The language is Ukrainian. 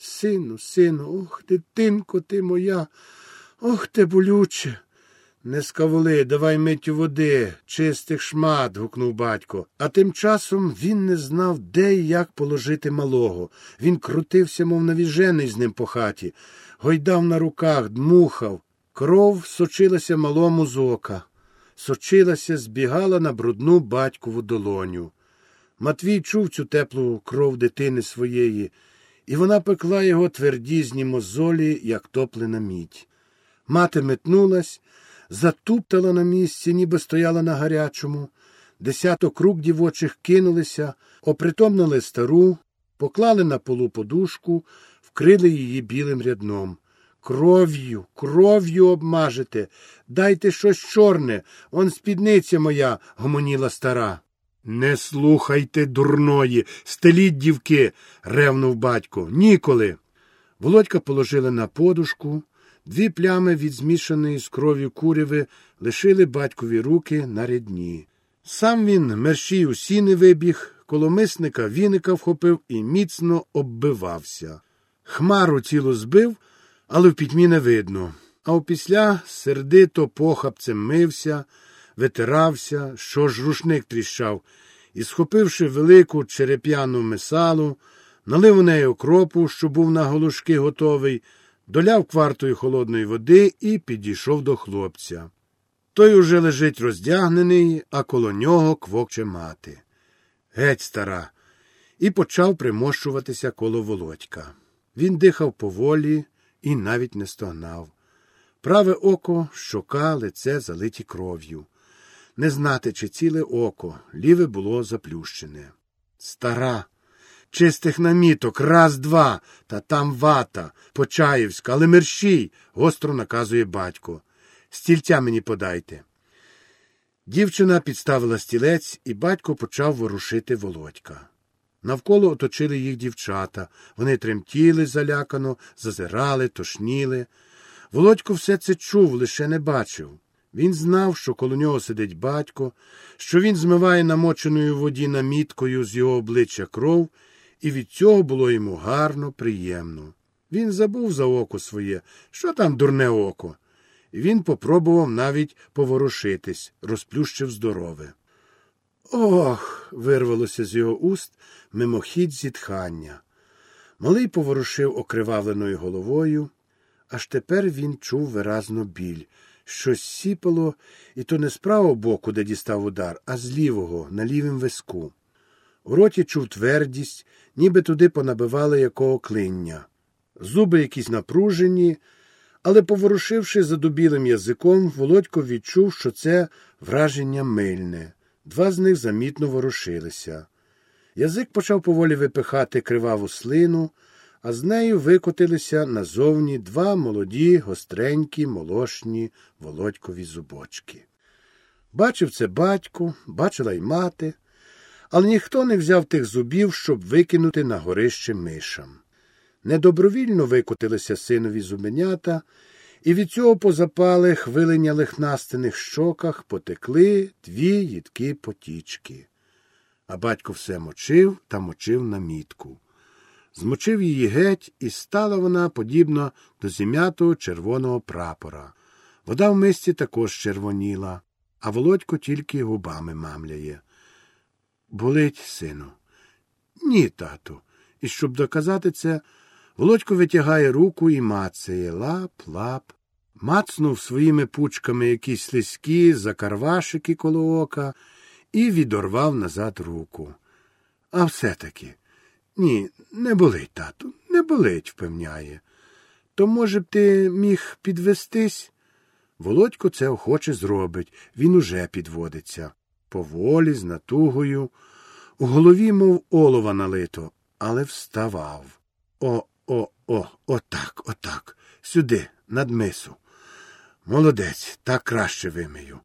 Сину, сину, ох, дитинко ти моя, ох те болюче. Не скавули, давай миттю води, чистих шмат. гукнув батько. А тим часом він не знав, де і як положити малого. Він крутився, мов навіжений з ним по хаті, гойдав на руках, дмухав. Кров сочилася малому з ока, сочилася, збігала на брудну батькову долоню. Матвій чув цю теплу кров дитини своєї, і вона пекла його твердізні мозолі, як топлена мідь. Мати метнулась, затуптала на місці, ніби стояла на гарячому. Десяток рук дівочих кинулися, опритомнили стару, поклали на полу подушку, вкрили її білим рядном. Кров'ю, кров'ю обмажете. Дайте щось чорне, он спідниця моя, гомоніла стара. Не слухайте, дурної, стеліть дівки, ревнув батько. Ніколи. Володька положили на подушку. Дві плями від змішаної з кров'ю куряви лишили батькові руки на рядні. Сам він мерщій у сіни вибіг, коломисника віника вхопив і міцно оббивався. Хмару ціло збив, але в пітьмі не видно. А опісля сердито похапцем мився, витирався, що ж рушник тріщав, і, схопивши велику череп'яну месалу, налив у неї окропу, що був на голушки готовий, доляв квартою холодної води і підійшов до хлопця. Той уже лежить роздягнений, а коло нього квокче мати. Геть, стара, і почав примощуватися коло володька. Він дихав поволі і навіть не стогнав. Праве око, щока, лице залиті кров'ю. Не знати, чи ціле око, ліве було заплющене. Стара, чистих наміток, раз, два, та там вата, Почаївська, але мерщій, гостро наказує батько. Стільця мені подайте. Дівчина підставила стілець, і батько почав ворушити володька. Навколо оточили їх дівчата. Вони тремтіли залякано, зазирали, тошніли. Володько все це чув, лише не бачив. Він знав, що коло нього сидить батько, що він змиває намоченою воді наміткою з його обличчя кров, і від цього було йому гарно, приємно. Він забув за око своє, що там дурне око. Він попробував навіть поворушитись, розплющив здорове. Ох. вирвалося з його уст мимохідь зітхання. Малий поворушив окривавленою головою, аж тепер він чув виразно біль. Щось сіпало, і то не з правого боку, де дістав удар, а з лівого, на лівім виску. У роті чув твердість, ніби туди понабивали якого клиння. Зуби якісь напружені, але, поворушивши задубілим язиком, Володько відчув, що це враження мильне. Два з них замітно ворушилися. Язик почав поволі випихати криваву слину, а з нею викотилися назовні два молоді, гостренькі, молошні володькові зубочки. Бачив це батько, бачила й мати, але ніхто не взяв тих зубів, щоб викинути на горище мишам. Недобровільно викотилися синові зубенята, і від цього по запалих виленялих настиних щоках потекли дві їдкі потічки. А батько все мочив та мочив на мітку. Змочив її геть, і стала вона подібна до зім'ятого червоного прапора. Вода в мисці також червоніла, а володько тільки губами мамляє. Болить, сину. Ні, тату. І щоб доказати це, Володько витягає руку і мацає лап, лап. Мацнув своїми пучками якісь слизькі закарвашики коло ока і відорвав назад руку. А все-таки. Ні, не болить, тату, не болить, впевняє. То, може б, ти міг підвестись? Володько це охоче зробить, він уже підводиться. Поволі, з натугою. У голові, мов олова налито, але вставав. О, о, о, отак, отак. Сюди, над мису. Молодець, так краще вимию.